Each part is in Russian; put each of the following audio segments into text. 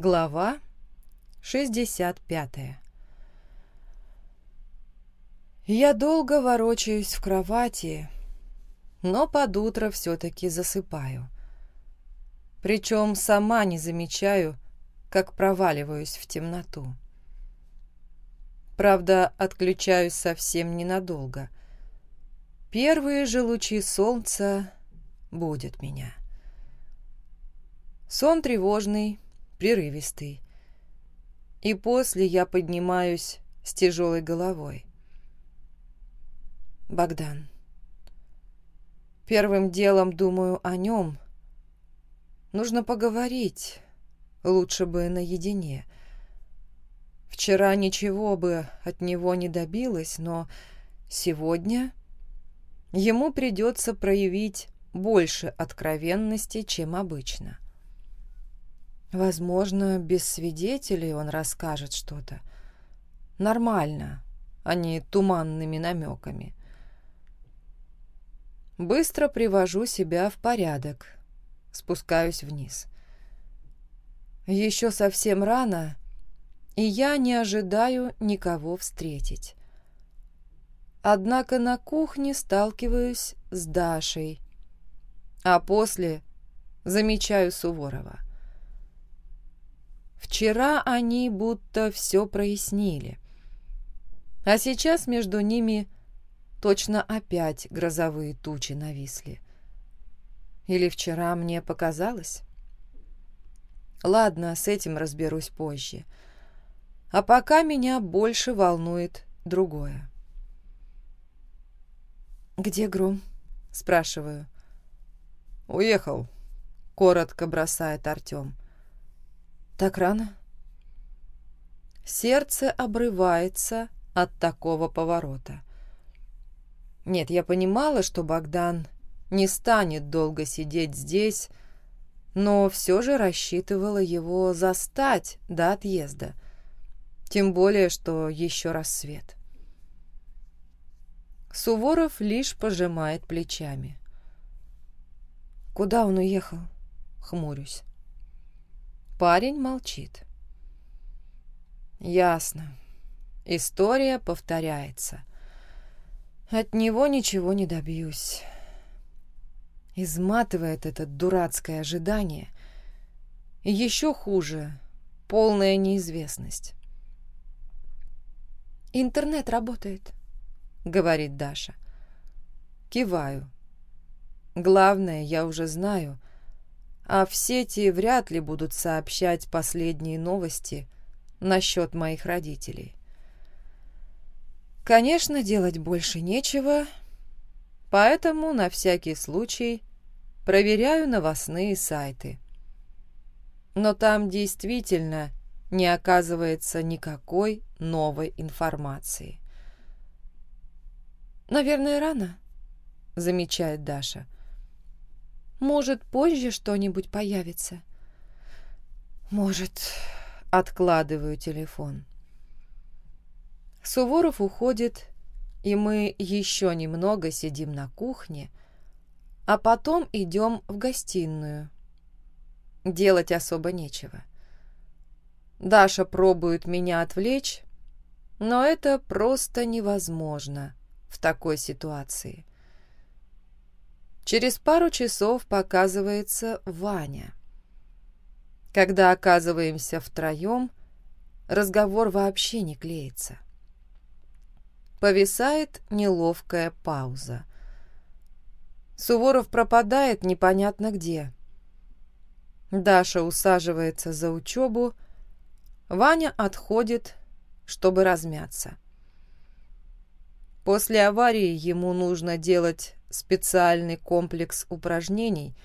Глава 65 Я долго ворочаюсь в кровати, но под утро все-таки засыпаю. Причем сама не замечаю, как проваливаюсь в темноту. Правда, отключаюсь совсем ненадолго. Первые же лучи солнца будут меня. Сон тревожный, прерывистый. И после я поднимаюсь с тяжелой головой. Богдан. Первым делом думаю о нем. Нужно поговорить, лучше бы наедине. Вчера ничего бы от него не добилась, но сегодня ему придется проявить больше откровенности, чем обычно. Возможно, без свидетелей он расскажет что-то. Нормально, а не туманными намеками. Быстро привожу себя в порядок, спускаюсь вниз. Еще совсем рано, и я не ожидаю никого встретить. Однако на кухне сталкиваюсь с Дашей, а после замечаю Суворова. Вчера они будто все прояснили. А сейчас между ними точно опять грозовые тучи нависли. Или вчера мне показалось? Ладно, с этим разберусь позже. А пока меня больше волнует другое. «Где Гром?» — спрашиваю. «Уехал», — коротко бросает Артем. Так рано? Сердце обрывается от такого поворота. Нет, я понимала, что Богдан не станет долго сидеть здесь, но все же рассчитывала его застать до отъезда. Тем более, что еще рассвет. Суворов лишь пожимает плечами. «Куда он уехал?» — хмурюсь. Парень молчит. Ясно. История повторяется. От него ничего не добьюсь. Изматывает это дурацкое ожидание. И еще хуже — полная неизвестность. «Интернет работает», — говорит Даша. Киваю. Главное, я уже знаю, а в сети вряд ли будут сообщать последние новости насчет моих родителей. Конечно, делать больше нечего, поэтому на всякий случай проверяю новостные сайты. Но там действительно не оказывается никакой новой информации. «Наверное, рано», — замечает Даша. — может, позже что-нибудь появится. Может, откладываю телефон. Суворов уходит, и мы еще немного сидим на кухне, а потом идем в гостиную. Делать особо нечего. Даша пробует меня отвлечь, но это просто невозможно в такой ситуации. Через пару часов показывается Ваня. Когда оказываемся втроем, разговор вообще не клеится. Повисает неловкая пауза. Суворов пропадает непонятно где. Даша усаживается за учебу, Ваня отходит, чтобы размяться. После аварии ему нужно делать специальный комплекс упражнений,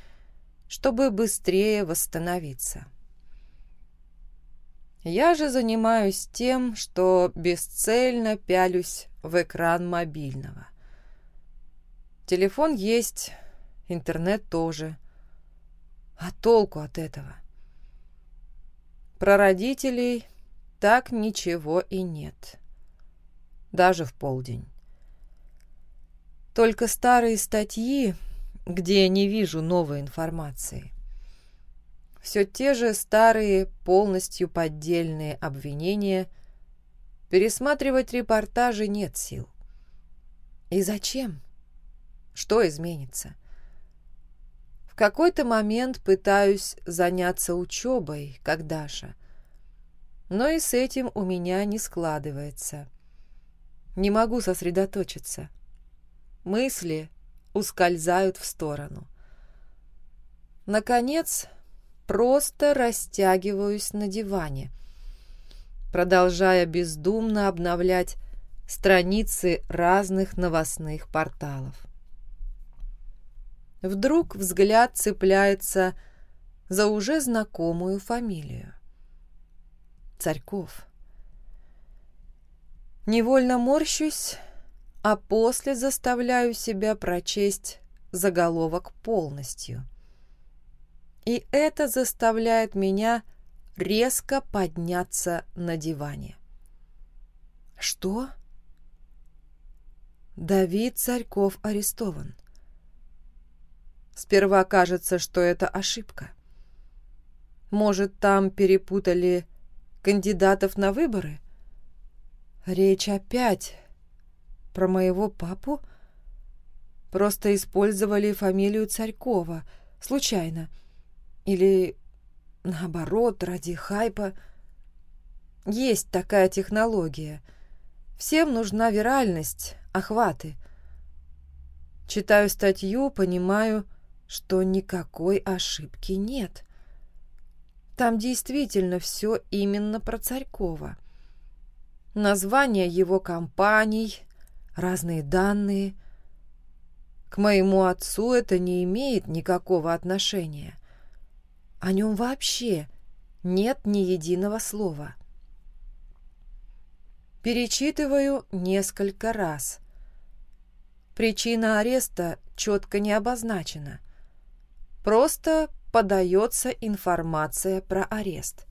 чтобы быстрее восстановиться. Я же занимаюсь тем, что бесцельно пялюсь в экран мобильного. Телефон есть, интернет тоже. А толку от этого? Про родителей так ничего и нет. Даже в полдень. Только старые статьи, где я не вижу новой информации. все те же старые, полностью поддельные обвинения. Пересматривать репортажи нет сил. И зачем? Что изменится? В какой-то момент пытаюсь заняться учебой, как Даша. Но и с этим у меня не складывается. Не могу сосредоточиться. Мысли ускользают в сторону. Наконец, просто растягиваюсь на диване, продолжая бездумно обновлять страницы разных новостных порталов. Вдруг взгляд цепляется за уже знакомую фамилию. Царьков. Невольно морщусь, а после заставляю себя прочесть заголовок полностью. И это заставляет меня резко подняться на диване. Что? Давид Царьков арестован. Сперва кажется, что это ошибка. Может, там перепутали кандидатов на выборы? Речь опять про моего папу? Просто использовали фамилию Царькова, случайно. Или, наоборот, ради хайпа. Есть такая технология. Всем нужна виральность, охваты. Читаю статью, понимаю, что никакой ошибки нет. Там действительно все именно про Царькова. Название его компаний, разные данные. К моему отцу это не имеет никакого отношения. О нем вообще нет ни единого слова. Перечитываю несколько раз. Причина ареста четко не обозначена. Просто подается информация про арест.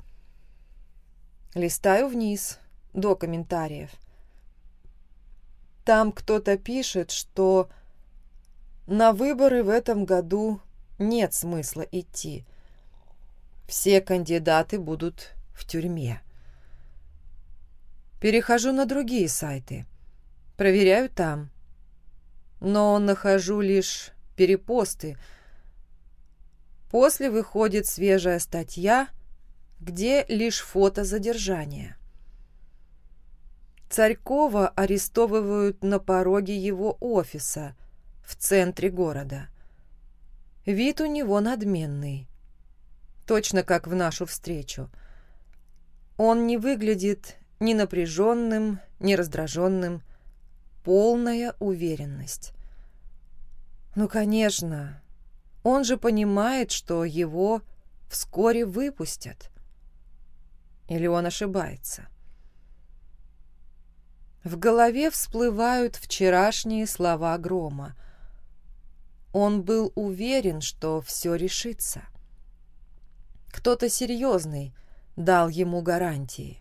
Листаю вниз, до комментариев. Там кто-то пишет, что на выборы в этом году нет смысла идти. Все кандидаты будут в тюрьме. Перехожу на другие сайты. Проверяю там. Но нахожу лишь перепосты. После выходит свежая статья, где лишь фото задержания. Царькова арестовывают на пороге его офиса в центре города. Вид у него надменный, точно как в нашу встречу. Он не выглядит ни напряженным, ни раздраженным, полная уверенность. Ну, конечно, он же понимает, что его вскоре выпустят. Или он ошибается? В голове всплывают вчерашние слова Грома. Он был уверен, что все решится. Кто-то серьезный дал ему гарантии.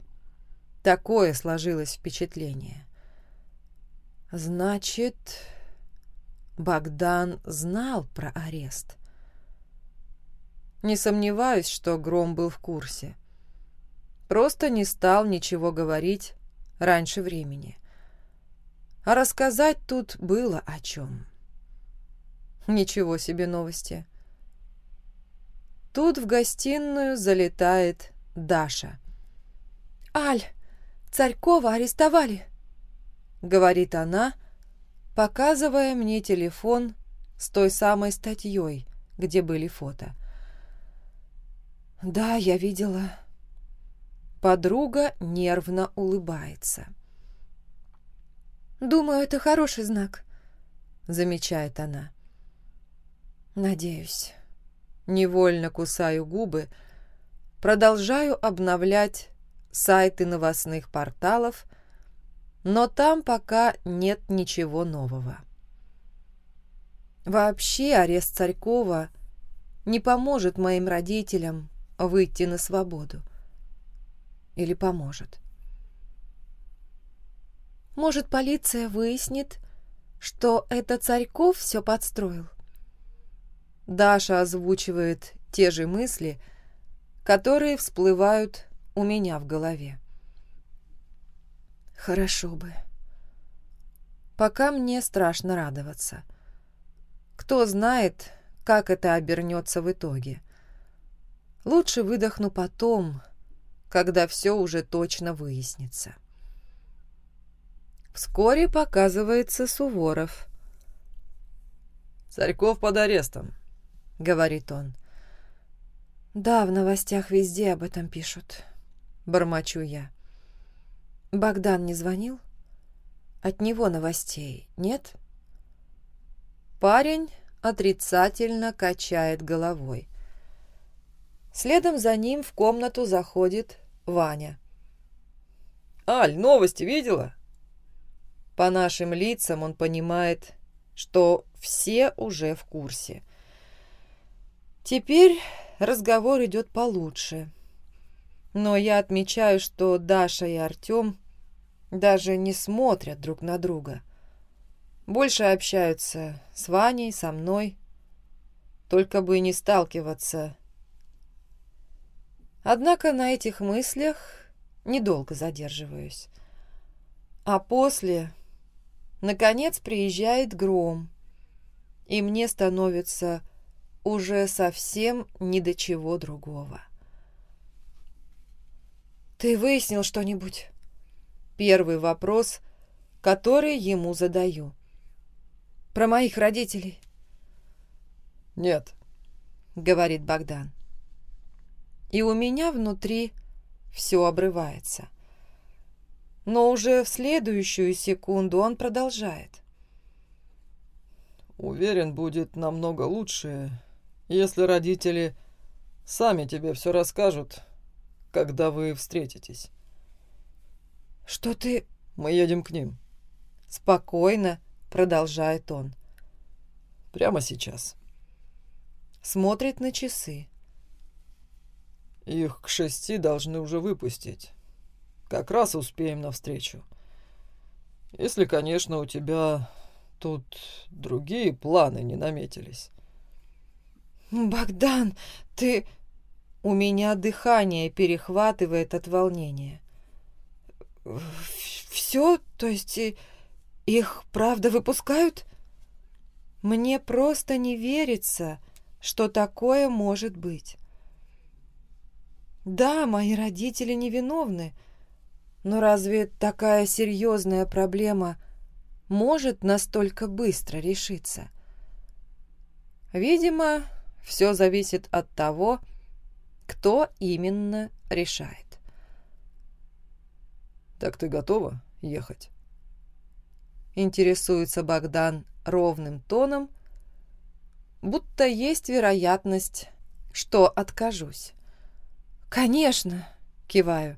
Такое сложилось впечатление. Значит, Богдан знал про арест. Не сомневаюсь, что Гром был в курсе. Просто не стал ничего говорить раньше времени. А рассказать тут было о чем. Ничего себе новости. Тут в гостиную залетает Даша. «Аль, Царькова арестовали!» — говорит она, показывая мне телефон с той самой статьей, где были фото. «Да, я видела», Подруга нервно улыбается. «Думаю, это хороший знак», — замечает она. «Надеюсь». Невольно кусаю губы, продолжаю обновлять сайты новостных порталов, но там пока нет ничего нового. Вообще арест Царькова не поможет моим родителям выйти на свободу или поможет. Может, полиция выяснит, что это Царьков все подстроил? Даша озвучивает те же мысли, которые всплывают у меня в голове. Хорошо бы. Пока мне страшно радоваться. Кто знает, как это обернется в итоге. Лучше выдохну потом, когда все уже точно выяснится. Вскоре показывается Суворов. «Царьков под арестом», — говорит он. «Да, в новостях везде об этом пишут», — бормочу я. «Богдан не звонил? От него новостей нет?» Парень отрицательно качает головой. Следом за ним в комнату заходит Ваня. «Аль, новости видела?» По нашим лицам он понимает, что все уже в курсе. Теперь разговор идет получше. Но я отмечаю, что Даша и Артем даже не смотрят друг на друга. Больше общаются с Ваней, со мной. Только бы не сталкиваться. Однако на этих мыслях недолго задерживаюсь. А после, наконец, приезжает гром, и мне становится уже совсем ни до чего другого. «Ты выяснил что-нибудь?» Первый вопрос, который ему задаю. «Про моих родителей?» «Нет», — говорит Богдан. И у меня внутри все обрывается. Но уже в следующую секунду он продолжает. «Уверен, будет намного лучше, если родители сами тебе все расскажут, когда вы встретитесь. Что ты... Мы едем к ним. Спокойно, продолжает он. Прямо сейчас. Смотрит на часы. Их к шести должны уже выпустить. Как раз успеем навстречу. Если, конечно, у тебя тут другие планы не наметились. «Богдан, ты...» У меня дыхание перехватывает от волнения. «Все? То есть их правда выпускают?» Мне просто не верится, что такое может быть. Да, мои родители невиновны, но разве такая серьезная проблема может настолько быстро решиться? Видимо, все зависит от того, кто именно решает. «Так ты готова ехать?» Интересуется Богдан ровным тоном, будто есть вероятность, что откажусь. «Конечно!» — киваю.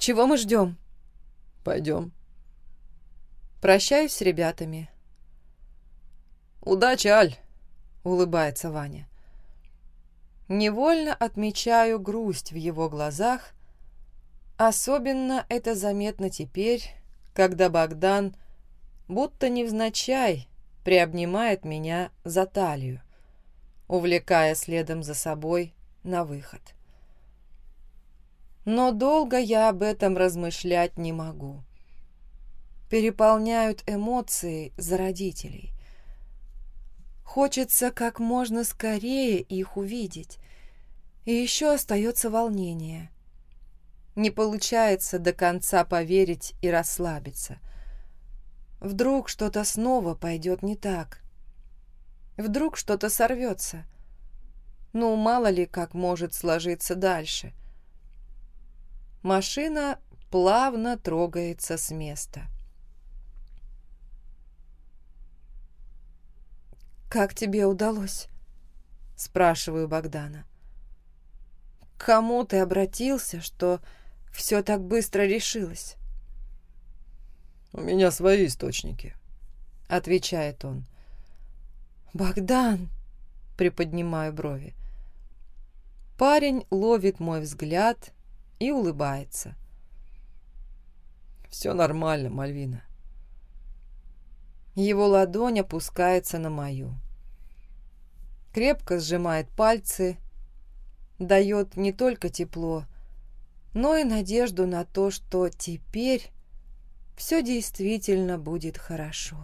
«Чего мы ждем?» «Пойдем». Прощаюсь с ребятами. «Удачи, Аль!» — улыбается Ваня. Невольно отмечаю грусть в его глазах. Особенно это заметно теперь, когда Богдан, будто невзначай, приобнимает меня за талию, увлекая следом за собой на выход. Но долго я об этом размышлять не могу. Переполняют эмоции за родителей. Хочется как можно скорее их увидеть. И еще остается волнение. Не получается до конца поверить и расслабиться. Вдруг что-то снова пойдет не так. Вдруг что-то сорвется. Ну, мало ли, как может сложиться дальше. Машина плавно трогается с места. «Как тебе удалось?» — спрашиваю Богдана. «К кому ты обратился, что все так быстро решилось?» «У меня свои источники», — отвечает он. «Богдан!» — приподнимаю брови. Парень ловит мой взгляд и улыбается. «Все нормально, Мальвина. Его ладонь опускается на мою. Крепко сжимает пальцы, дает не только тепло, но и надежду на то, что теперь все действительно будет хорошо.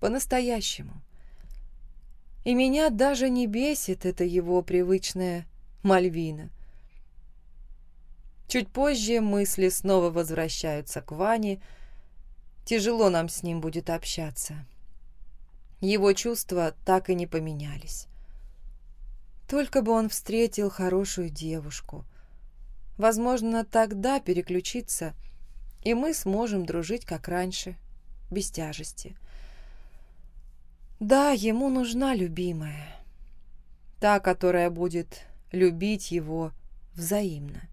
По-настоящему. И меня даже не бесит это его привычная Мальвина. Чуть позже мысли снова возвращаются к Ване. Тяжело нам с ним будет общаться. Его чувства так и не поменялись. Только бы он встретил хорошую девушку. Возможно, тогда переключиться, и мы сможем дружить как раньше, без тяжести. — да, ему нужна любимая. Та, которая будет любить его взаимно.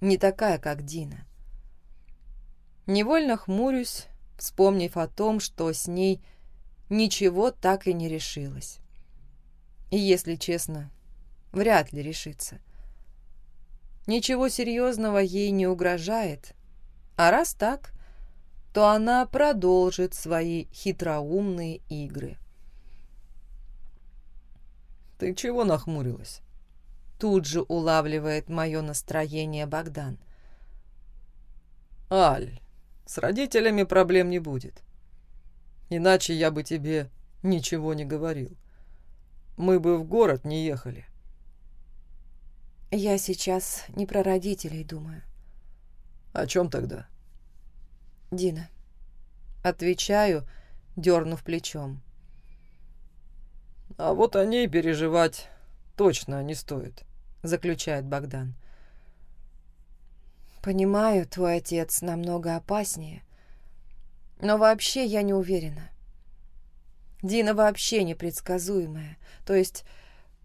Не такая, как Дина. Невольно хмурюсь, вспомнив о том, что с ней ничего так и не решилось. И, если честно, вряд ли решится. Ничего серьезного ей не угрожает, а раз так, то она продолжит свои хитроумные игры. «Ты чего нахмурилась?» Тут же улавливает мое настроение Богдан. «Аль, с родителями проблем не будет. Иначе я бы тебе ничего не говорил. Мы бы в город не ехали». «Я сейчас не про родителей думаю». «О чем тогда?» Дина. Отвечаю, дернув плечом. А вот о ней переживать точно не стоит, заключает Богдан. Понимаю, твой отец намного опаснее, но вообще я не уверена. Дина вообще непредсказуемая, то есть,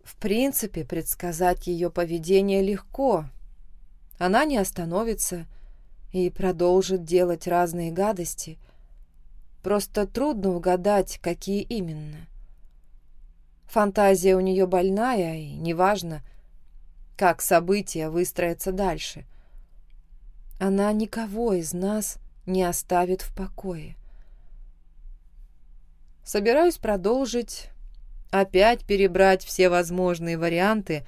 в принципе, предсказать ее поведение легко. Она не остановится, и продолжит делать разные гадости. Просто трудно угадать, какие именно. Фантазия у нее больная, и неважно, как события выстроятся дальше. Она никого из нас не оставит в покое. Собираюсь продолжить, опять перебрать все возможные варианты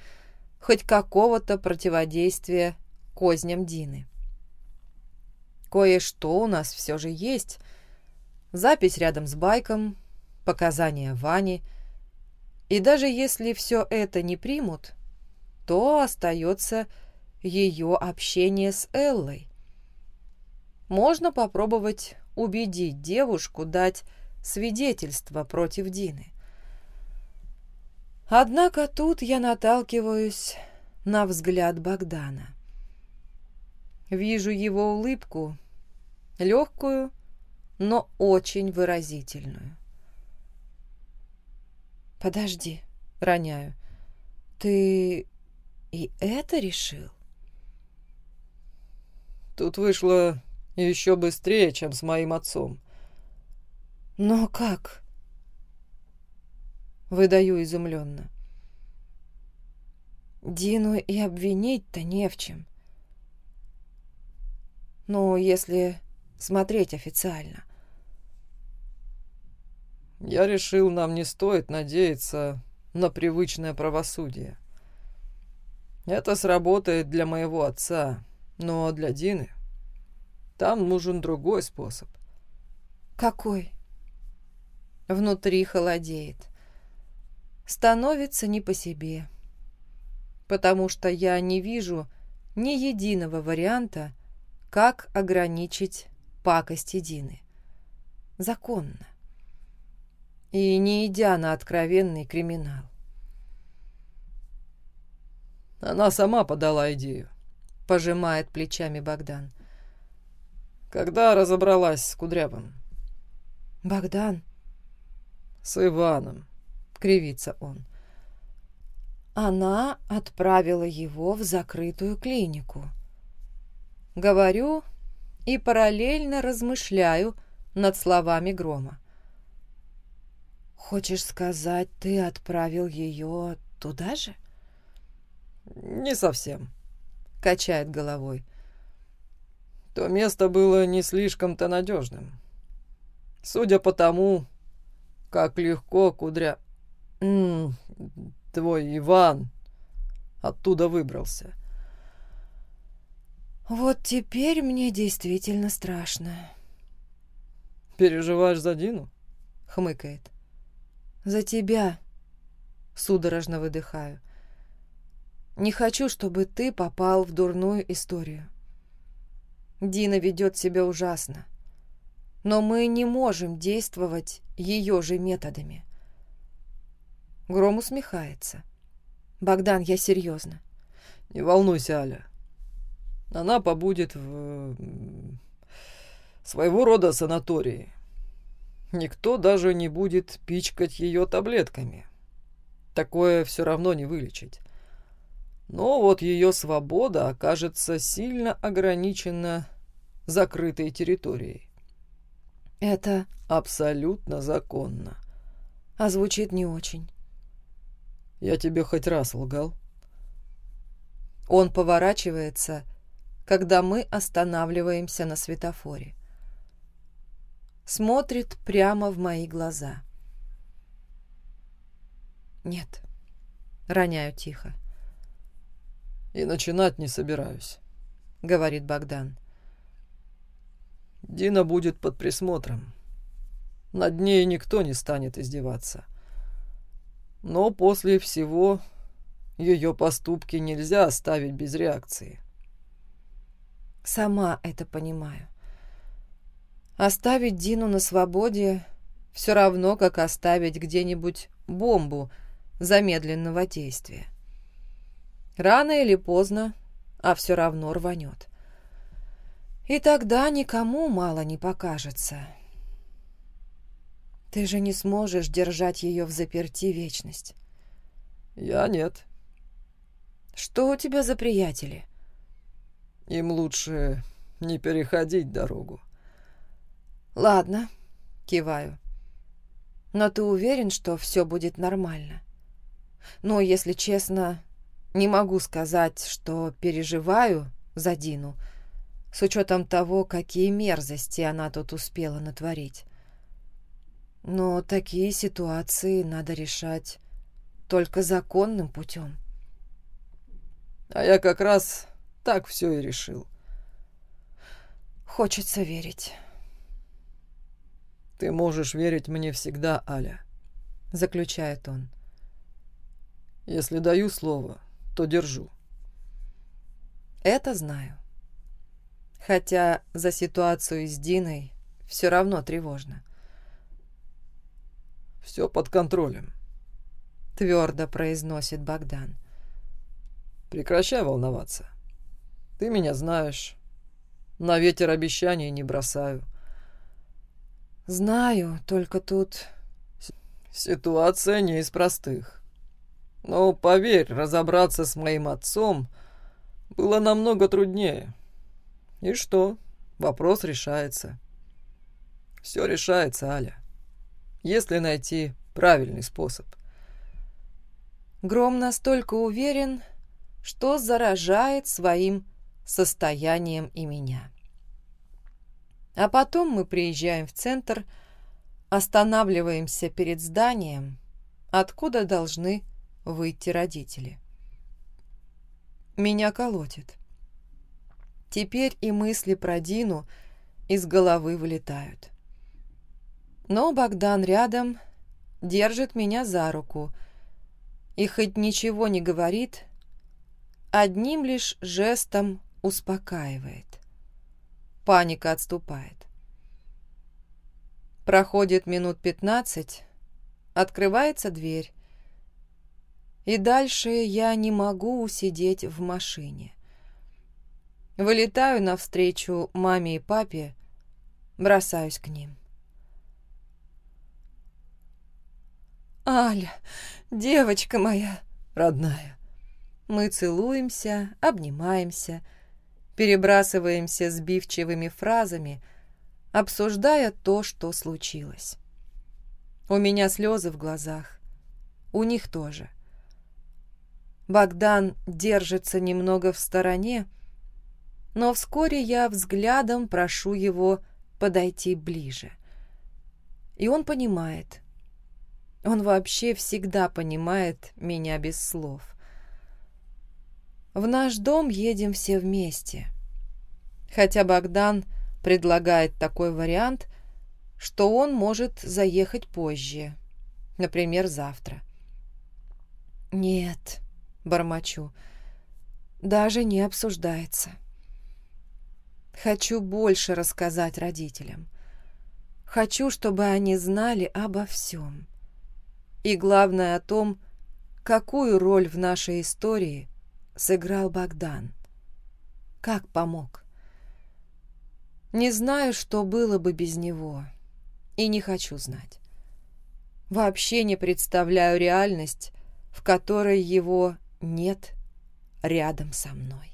хоть какого-то противодействия козням Дины. Кое-что у нас все же есть. Запись рядом с байком, показания Вани. И даже если все это не примут, то остается ее общение с Эллой. Можно попробовать убедить девушку дать свидетельство против Дины. Однако тут я наталкиваюсь на взгляд Богдана. Вижу его улыбку легкую, но очень выразительную. «Подожди», — роняю, — «ты и это решил?» Тут вышло еще быстрее, чем с моим отцом. «Но как?» Выдаю изумленно. Дину и обвинить-то не в чем. Ну, если смотреть официально. Я решил, нам не стоит надеяться на привычное правосудие. Это сработает для моего отца, но для Дины там нужен другой способ. Какой? Внутри холодеет. Становится не по себе. Потому что я не вижу ни единого варианта, как ограничить пакости Дины. Законно. И не идя на откровенный криминал. Она сама подала идею. Пожимает плечами Богдан. Когда разобралась с Кудрявым? Богдан? С Иваном. Кривится он. Она отправила его в закрытую клинику. Говорю, и параллельно размышляю над словами Грома. «Хочешь сказать, ты отправил ее туда же?» «Не совсем», — качает головой. «То место было не слишком-то надежным. Судя по тому, как легко кудря... М -м, твой Иван оттуда выбрался. Вот теперь мне действительно страшно. Переживаешь за Дину? Хмыкает. За тебя. Судорожно выдыхаю. Не хочу, чтобы ты попал в дурную историю. Дина ведет себя ужасно. Но мы не можем действовать ее же методами. Гром усмехается. Богдан, я серьезно. Не волнуйся, Аля. Она побудет в своего рода санатории. Никто даже не будет пичкать ее таблетками. Такое все равно не вылечить. Но вот ее свобода окажется сильно ограничена закрытой территорией. Это абсолютно законно. А звучит не очень. Я тебе хоть раз лгал? Он поворачивается когда мы останавливаемся на светофоре. Смотрит прямо в мои глаза. «Нет», — роняю тихо. «И начинать не собираюсь», — говорит Богдан. «Дина будет под присмотром. Над ней никто не станет издеваться. Но после всего ее поступки нельзя оставить без реакции. Сама это понимаю. Оставить Дину на свободе все равно, как оставить где-нибудь бомбу замедленного действия. Рано или поздно, а все равно рванет. И тогда никому мало не покажется. Ты же не сможешь держать ее в заперти вечность. Я нет. Что у тебя за приятели? Им лучше не переходить дорогу. Ладно, киваю. Но ты уверен, что все будет нормально? Ну, если честно, не могу сказать, что переживаю за Дину, с учетом того, какие мерзости она тут успела натворить. Но такие ситуации надо решать только законным путем. А я как раз так все и решил. Хочется верить. Ты можешь верить мне всегда, Аля, заключает он. Если даю слово, то держу. Это знаю. Хотя за ситуацию с Диной все равно тревожно. Все под контролем. Твердо произносит Богдан. Прекращай волноваться. Ты меня знаешь. На ветер обещаний не бросаю. Знаю, только тут... Ситуация не из простых. Но, поверь, разобраться с моим отцом было намного труднее. И что? Вопрос решается. Все решается, Аля. Если найти правильный способ. Гром настолько уверен, что заражает своим состоянием и меня. А потом мы приезжаем в центр, останавливаемся перед зданием, откуда должны выйти родители. Меня колотит. Теперь и мысли про Дину из головы вылетают. Но Богдан рядом держит меня за руку и хоть ничего не говорит, одним лишь жестом успокаивает. Паника отступает. Проходит минут пятнадцать, открывается дверь, и дальше я не могу усидеть в машине. Вылетаю навстречу маме и папе, бросаюсь к ним. «Аля, девочка моя родная!» Мы целуемся, обнимаемся, перебрасываемся сбивчивыми фразами, обсуждая то, что случилось. У меня слезы в глазах, у них тоже. Богдан держится немного в стороне, но вскоре я взглядом прошу его подойти ближе. И он понимает. Он вообще всегда понимает меня без слов. В наш дом едем все вместе. Хотя Богдан предлагает такой вариант, что он может заехать позже, например, завтра. «Нет», — бормочу, — «даже не обсуждается». Хочу больше рассказать родителям. Хочу, чтобы они знали обо всем. И главное о том, какую роль в нашей истории сыграл Богдан. Как помог. Не знаю, что было бы без него, и не хочу знать. Вообще не представляю реальность, в которой его нет рядом со мной.